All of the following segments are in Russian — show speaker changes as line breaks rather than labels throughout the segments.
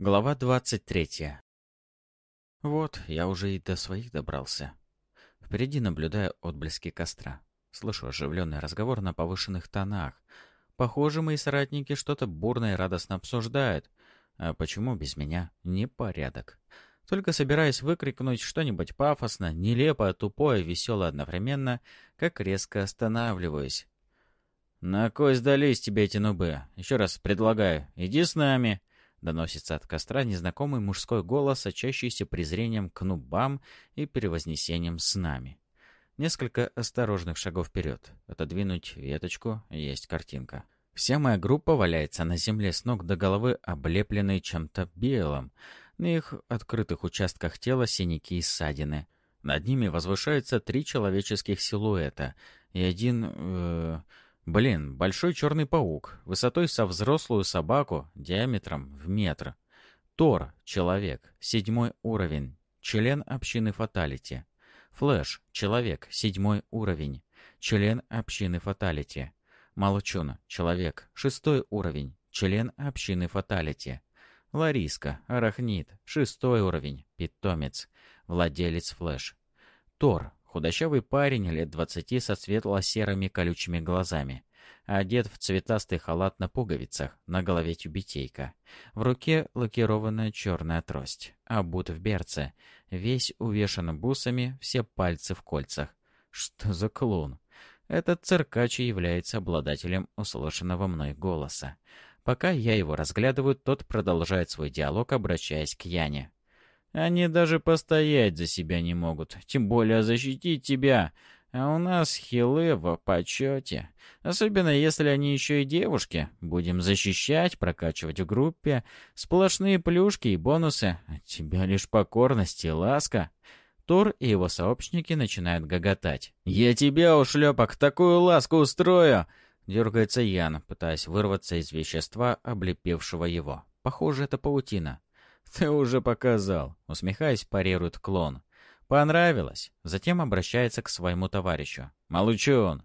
Глава 23. Вот, я уже и до своих добрался. Впереди наблюдаю отблески костра. Слышу оживленный разговор на повышенных тонах. Похоже, мои соратники что-то бурно и радостно обсуждают. А почему без меня? Непорядок. Только собираюсь выкрикнуть что-нибудь пафосно, нелепое, тупое, веселое одновременно, как резко останавливаюсь. «На кой сдались тебе эти нубы? Еще раз предлагаю, иди с нами!» Доносится от костра незнакомый мужской голос, сочащийся презрением к нубам и перевознесением с нами. Несколько осторожных шагов вперед. Отодвинуть веточку, есть картинка. Вся моя группа валяется на земле с ног до головы, облепленной чем-то белым. На их открытых участках тела синяки и ссадины. Над ними возвышаются три человеческих силуэта и один... Э, Блин, большой черный паук, высотой со взрослую собаку, диаметром в метр. Тор, человек, седьмой уровень, член общины Фаталити. Флэш, человек, седьмой уровень, член общины Фаталити. Молчун, человек, шестой уровень, член общины Фаталити. Лариска, арахнит, шестой уровень, питомец, владелец Флэш. Тор, Худощавый парень лет двадцати со светло-серыми колючими глазами. Одет в цветастый халат на пуговицах, на голове тюбетейка. В руке лакированная черная трость. Обут в берце. Весь увешан бусами, все пальцы в кольцах. Что за клоун? Этот циркач является обладателем услышанного мной голоса. Пока я его разглядываю, тот продолжает свой диалог, обращаясь к Яне. Они даже постоять за себя не могут, тем более защитить тебя. А у нас хилы в почете. Особенно если они еще и девушки. Будем защищать, прокачивать в группе. Сплошные плюшки и бонусы. От тебя лишь покорность и ласка. Тор и его сообщники начинают гоготать. «Я тебя, ушлепок, такую ласку устрою!» Дергается Ян, пытаясь вырваться из вещества, облепившего его. Похоже, это паутина. «Ты уже показал», — усмехаясь, парирует клон. «Понравилось». Затем обращается к своему товарищу. «Молчун».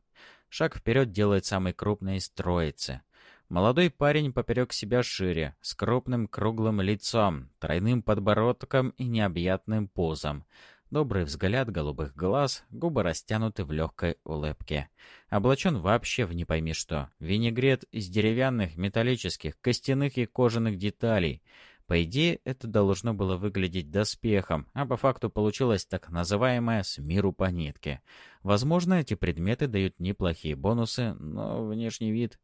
Шаг вперед делает самый крупный из троицы. Молодой парень поперек себя шире, с крупным круглым лицом, тройным подбородком и необъятным пузом. Добрый взгляд голубых глаз, губы растянуты в легкой улыбке. Облачен вообще в не пойми что. Винегрет из деревянных, металлических, костяных и кожаных деталей — по идее, это должно было выглядеть доспехом, а по факту получилось так называемое «с миру по нитке». Возможно, эти предметы дают неплохие бонусы, но внешний вид...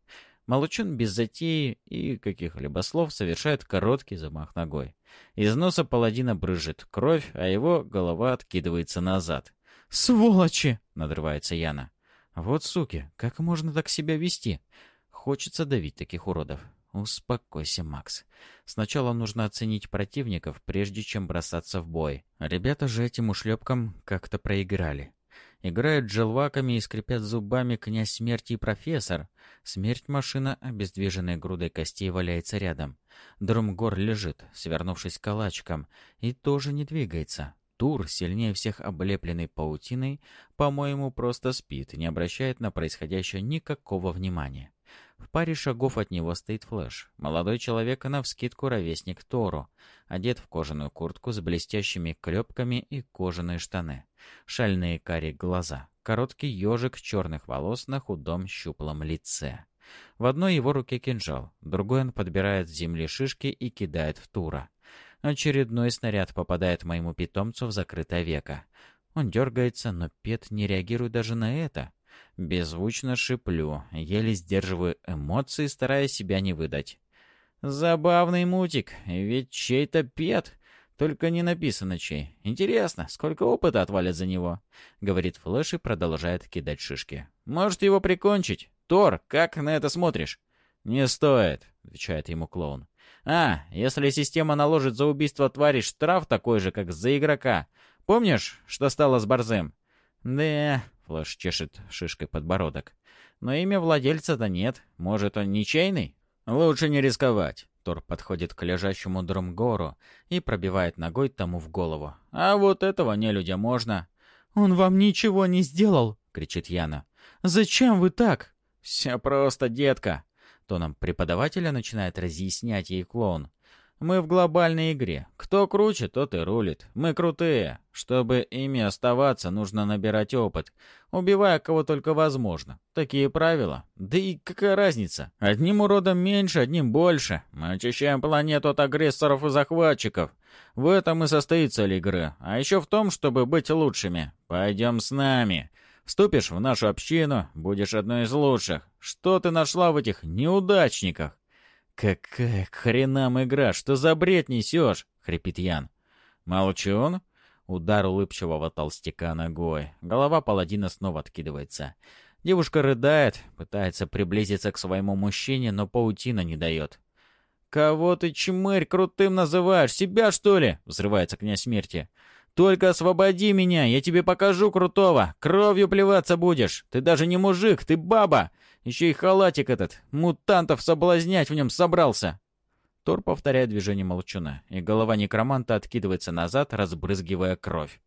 Молчун без затеи и каких-либо слов совершает короткий замах ногой. Из носа паладина брызжет кровь, а его голова откидывается назад. «Сволочи!» — надрывается Яна. «Вот суки, как можно так себя вести? Хочется давить таких уродов. «Успокойся, Макс. Сначала нужно оценить противников, прежде чем бросаться в бой. Ребята же этим ушлепкам как-то проиграли. Играют желваками и скрипят зубами князь смерти и профессор. Смерть машина, обездвиженной грудой костей, валяется рядом. Друмгор лежит, свернувшись калачком, и тоже не двигается. Тур, сильнее всех облепленный паутиной, по-моему, просто спит не обращает на происходящее никакого внимания. В паре шагов от него стоит Флэш. Молодой человек, навскидку ровесник Тору. Одет в кожаную куртку с блестящими клепками и кожаные штаны. Шальные карие глаза. Короткий ежик черных волос на худом щуплом лице. В одной его руке кинжал, другой он подбирает с земли шишки и кидает в Тура. Очередной снаряд попадает моему питомцу в закрытое веко. Он дергается, но Пет не реагирует даже на это. Беззвучно шиплю, еле сдерживаю эмоции, стараясь себя не выдать. Забавный мутик, ведь чей-то пет. Только не написано чей. Интересно, сколько опыта отвалят за него? Говорит Флэш и продолжает кидать шишки. Может его прикончить? Тор, как на это смотришь? Не стоит, отвечает ему клоун. А, если система наложит за убийство твари штраф такой же, как за игрока. Помнишь, что стало с Борзым? Да, Флэш чешет шишкой подбородок. Но имя владельца-то нет. Может, он ничейный? Лучше не рисковать. Тор подходит к лежащему Дромгору и пробивает ногой тому в голову. А вот этого не людя можно. «Он вам ничего не сделал!» — кричит Яна. «Зачем вы так?» «Все просто, детка!» Тоном преподавателя начинает разъяснять ей клоун. Мы в глобальной игре. Кто круче, тот и рулит. Мы крутые. Чтобы ими оставаться, нужно набирать опыт, убивая кого только возможно. Такие правила. Да и какая разница? Одним уродом меньше, одним больше. Мы очищаем планету от агрессоров и захватчиков. В этом и состоит цель игры. А еще в том, чтобы быть лучшими. Пойдем с нами. Вступишь в нашу общину, будешь одной из лучших. Что ты нашла в этих неудачниках? «Какая к хренам игра? Что за бред несешь?» — хрипит Ян. «Молчун?» Удар улыбчивого толстяка ногой. Голова паладина снова откидывается. Девушка рыдает, пытается приблизиться к своему мужчине, но паутина не дает. «Кого ты, чмырь, крутым называешь? Себя, что ли?» — взрывается князь смерти. «Только освободи меня, я тебе покажу крутого. Кровью плеваться будешь. Ты даже не мужик, ты баба. Еще и халатик этот, мутантов соблазнять в нем собрался. Тор повторяет движение молчуна, и голова некроманта откидывается назад, разбрызгивая кровь.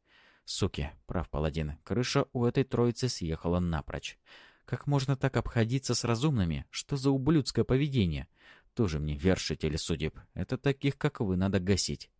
Суки, прав паладин, крыша у этой троицы съехала напрочь. Как можно так обходиться с разумными? Что за ублюдское поведение? Тоже мне вершители судеб. Это таких, как вы, надо гасить.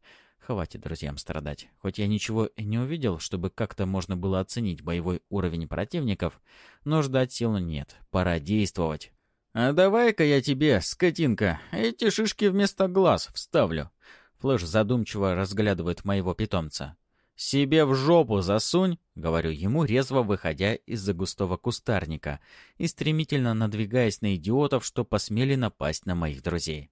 Хватит друзьям страдать. Хоть я ничего и не увидел, чтобы как-то можно было оценить боевой уровень противников, но ждать сил нет. Пора действовать. «А давай-ка я тебе, скотинка, эти шишки вместо глаз вставлю». Флэш задумчиво разглядывает моего питомца. «Себе в жопу засунь», — говорю ему, резво выходя из-за густого кустарника и стремительно надвигаясь на идиотов, что посмели напасть на моих друзей.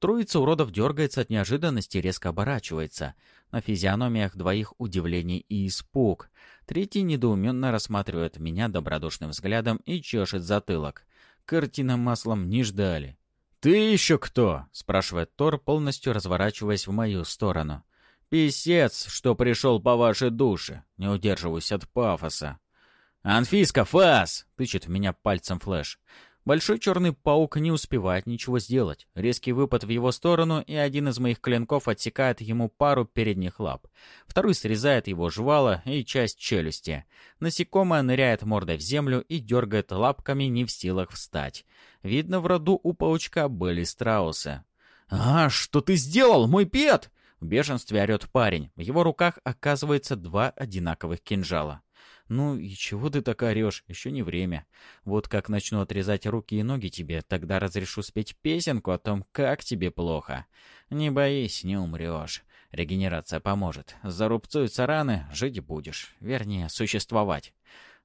Троица уродов дергается от неожиданности и резко оборачивается. На физиономиях двоих удивление и испуг. Третий недоуменно рассматривает меня добродушным взглядом и чешет затылок. Картина маслом не ждали. «Ты еще кто?» — спрашивает Тор, полностью разворачиваясь в мою сторону. «Песец, что пришел по вашей душе!» Не удерживаюсь от пафоса. «Анфиска, фас!» — тычет в меня пальцем Флэш. Большой черный паук не успевает ничего сделать. Резкий выпад в его сторону, и один из моих клинков отсекает ему пару передних лап. Второй срезает его жвало и часть челюсти. Насекомое ныряет мордой в землю и дергает лапками, не в силах встать. Видно, в роду у паучка были страусы. «А, что ты сделал, мой пет?» В бешенстве орет парень. В его руках оказывается два одинаковых кинжала. «Ну и чего ты так орешь? Еще не время. Вот как начну отрезать руки и ноги тебе, тогда разрешу спеть песенку о том, как тебе плохо. Не боись, не умрешь. Регенерация поможет. Зарубцуются раны, жить будешь. Вернее, существовать».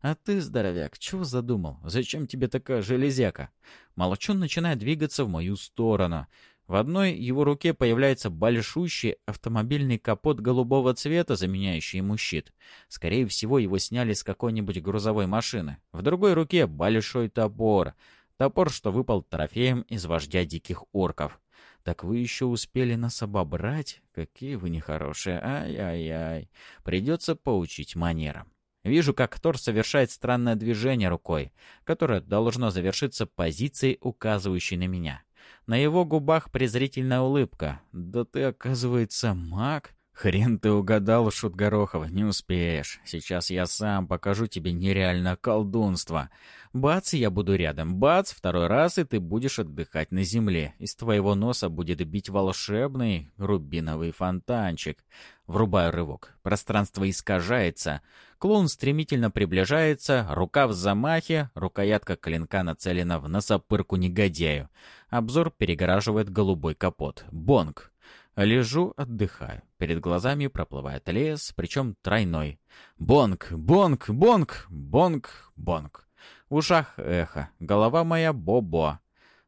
«А ты, здоровяк, чего задумал? Зачем тебе такая железяка?» Молчун начинает двигаться в мою сторону. В одной его руке появляется большущий автомобильный капот голубого цвета, заменяющий ему щит. Скорее всего, его сняли с какой-нибудь грузовой машины. В другой руке большой топор. Топор, что выпал трофеем из вождя диких орков. «Так вы еще успели нас обобрать? Какие вы нехорошие! Ай-яй-яй! Придется поучить манерам». Вижу, как Тор совершает странное движение рукой, которое должно завершиться позицией, указывающей на меня. На его губах презрительная улыбка. «Да ты, оказывается, маг?» «Хрен ты угадал, Шут Горохов, не успеешь. Сейчас я сам покажу тебе нереальное колдунство. Бац, я буду рядом. Бац, второй раз, и ты будешь отдыхать на земле. Из твоего носа будет бить волшебный рубиновый фонтанчик. Врубаю рывок. Пространство искажается. Клоун стремительно приближается, рука в замахе, рукоятка клинка нацелена в носопырку негодяю. Обзор перегораживает голубой капот. Бонг! Лежу, отдыхаю. Перед глазами проплывает лес, причем тройной. Бонг, бонг, бонг, бонг, бонг. В ушах эхо. Голова моя бобо.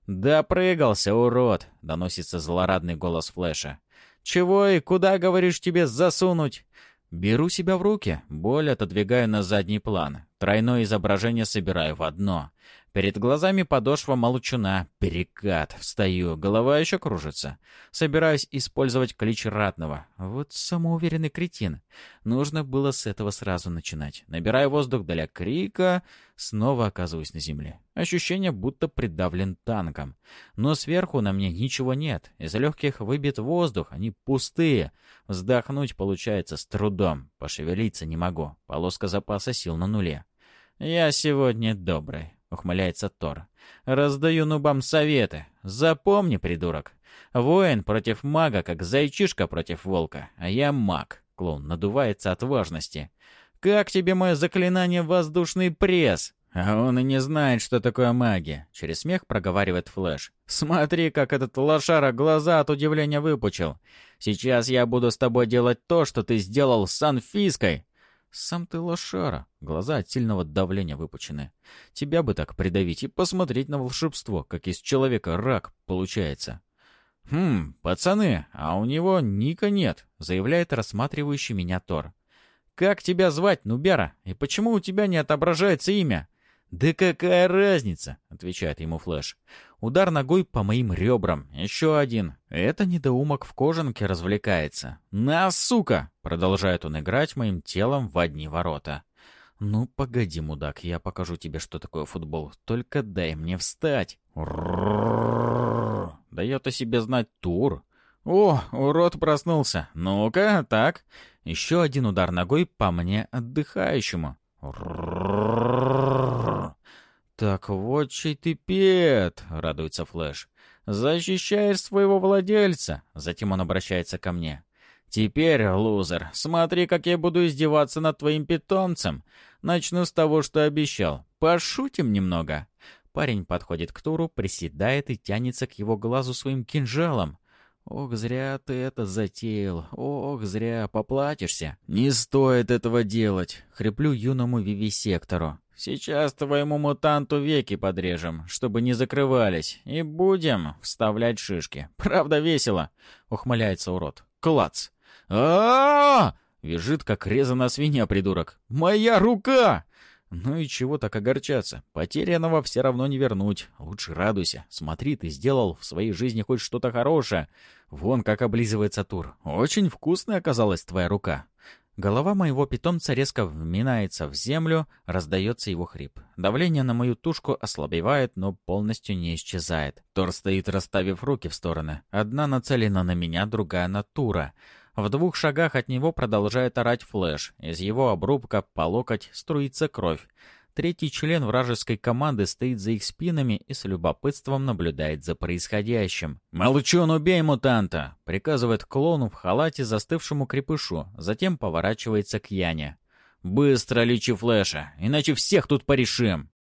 «Допрыгался, урод!» — доносится злорадный голос Флэша. «Чего и куда, говоришь, тебе засунуть?» Беру себя в руки, боль отодвигаю на задний план. Тройное изображение собираю в одно. Перед глазами подошва молчуна. Перекат. Встаю. Голова еще кружится. Собираюсь использовать клич ратного. Вот самоуверенный кретин. Нужно было с этого сразу начинать. Набираю воздух для крика. Снова оказываюсь на земле. Ощущение, будто придавлен танком. Но сверху на мне ничего нет. Из легких выбит воздух. Они пустые. Вздохнуть получается с трудом. Пошевелиться не могу. Полоска запаса сил на нуле. Я сегодня добрый. — ухмыляется Тор. «Раздаю нубам советы. Запомни, придурок. Воин против мага, как зайчишка против волка, а я маг. Клоун надувается от важности. «Как тебе мое заклинание «Воздушный пресс»?» «А он и не знает, что такое магия», — через смех проговаривает Флэш. «Смотри, как этот лошара глаза от удивления выпучил. Сейчас я буду с тобой делать то, что ты сделал с Анфиской». «Сам ты лошара». Глаза от сильного давления выпучены. «Тебя бы так придавить и посмотреть на волшебство, как из человека рак получается». «Хм, пацаны, а у него ника нет», — заявляет рассматривающий меня Тор. «Как тебя звать, Нубера? И почему у тебя не отображается имя?» «Да какая разница?» — отвечает ему Флэш. Удар ногой по моим ребрам. Еще один. Это недоумок в кожанке развлекается. «На, сука!» — продолжает он играть моим телом в одни ворота. «Ну, погоди, мудак, я покажу тебе, что такое футбол. Только дай мне встать!» Дает о себе знать Тур. «О, урод проснулся. Ну-ка, так. Еще один удар ногой по мне отдыхающему. «Так вот чей ты пет!» — радуется Флэш. «Защищаешь своего владельца!» Затем он обращается ко мне. «Теперь, лузер, смотри, как я буду издеваться над твоим питомцем. Начну с того, что обещал. Пошутим немного». Парень подходит к Туру, приседает и тянется к его глазу своим кинжалом. «Ох, зря ты это затеял. Ох, зря поплатишься». «Не стоит этого делать», — хриплю юному вивисектору. «Сейчас твоему мутанту веки подрежем, чтобы не закрывались, и будем вставлять шишки. Правда весело», — ухмыляется урод. «Клац!» а, Вяжет, как резаная свинья, придурок. «Моя рука!» Ну и чего так огорчаться? Потерянного все равно не вернуть. Лучше радуйся. Смотри, ты сделал в своей жизни хоть что-то хорошее. Вон как облизывается Тур. Очень вкусная оказалась твоя рука. Голова моего питомца резко вминается в землю, раздается его хрип. Давление на мою тушку ослабевает, но полностью не исчезает. Тор стоит, расставив руки в стороны. Одна нацелена на меня, другая на Тура. В двух шагах от него продолжает орать флэш. Из его обрубка по локоть струится кровь. Третий член вражеской команды стоит за их спинами и с любопытством наблюдает за происходящим. «Молчун, убей мутанта!» — приказывает клону в халате застывшему крепышу, затем поворачивается к Яне. «Быстро лечи флеша, иначе всех тут порешим!»